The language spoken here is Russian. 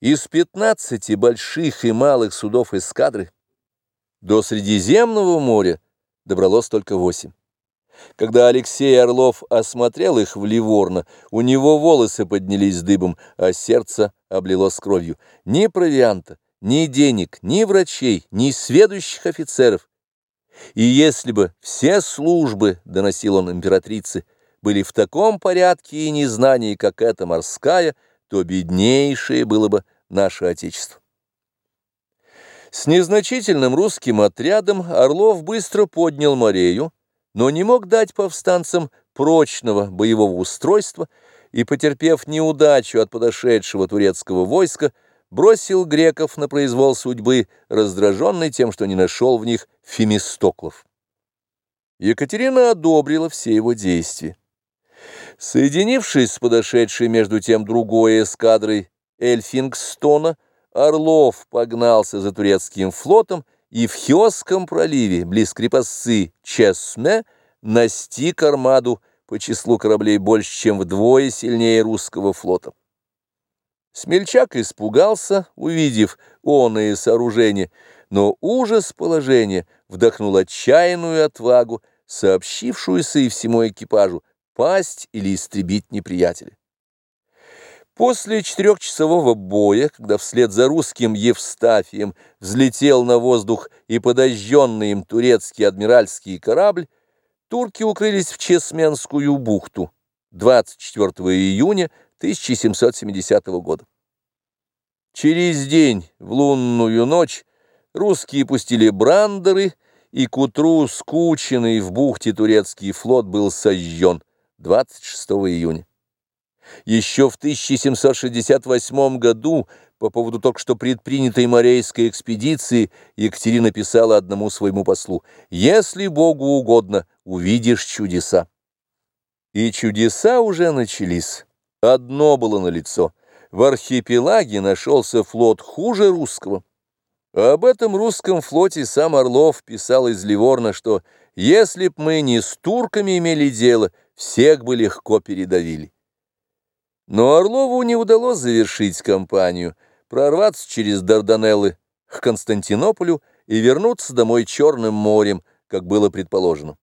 Из 15 больших и малых судов эскадры до Средиземного моря добралось только восемь. Когда Алексей Орлов осмотрел их в Ливорно, у него волосы поднялись дыбом, а сердце облилось кровью. Ни провианта, ни денег, ни врачей, ни сведущих офицеров. И если бы все службы, доносил он императрице, были в таком порядке и незнании, как эта морская, то беднейшее было бы наше Отечество. С незначительным русским отрядом Орлов быстро поднял Морею, но не мог дать повстанцам прочного боевого устройства и, потерпев неудачу от подошедшего турецкого войска, бросил греков на произвол судьбы, раздраженный тем, что не нашел в них фемистоклов. Екатерина одобрила все его действия. Соединившись с подошедшей между тем другой эскадрой Эльфингстона, Орлов погнался за турецким флотом и в Хиосском проливе, близ крепостцы Чесме, настиг армаду по числу кораблей больше, чем вдвое сильнее русского флота. Смельчак испугался, увидев оное сооружение, но ужас положения вдохнул отчаянную отвагу, сообщившуюся и всему экипажу, пасть или истребить неприятеля. После четырехчасового боя, когда вслед за русским Евстафием взлетел на воздух и подожженный им турецкий адмиральский корабль, турки укрылись в Чесменскую бухту 24 июня 1770 года. Через день, в лунную ночь, русские пустили брандеры, и к утру скученный в бухте турецкий флот был сожжен 26 июня. Еще в 1768 году по поводу только что предпринятой морейской экспедиции Екатерина писала одному своему послу «Если Богу угодно, увидишь чудеса». И чудеса уже начались. Одно было налицо. В архипелаге нашелся флот хуже русского. Об этом русском флоте сам Орлов писал из Ливорна, что «если б мы не с турками имели дело, всех бы легко передавили». Но Орлову не удалось завершить кампанию, прорваться через Дарданеллы к Константинополю и вернуться домой Черным морем, как было предположено.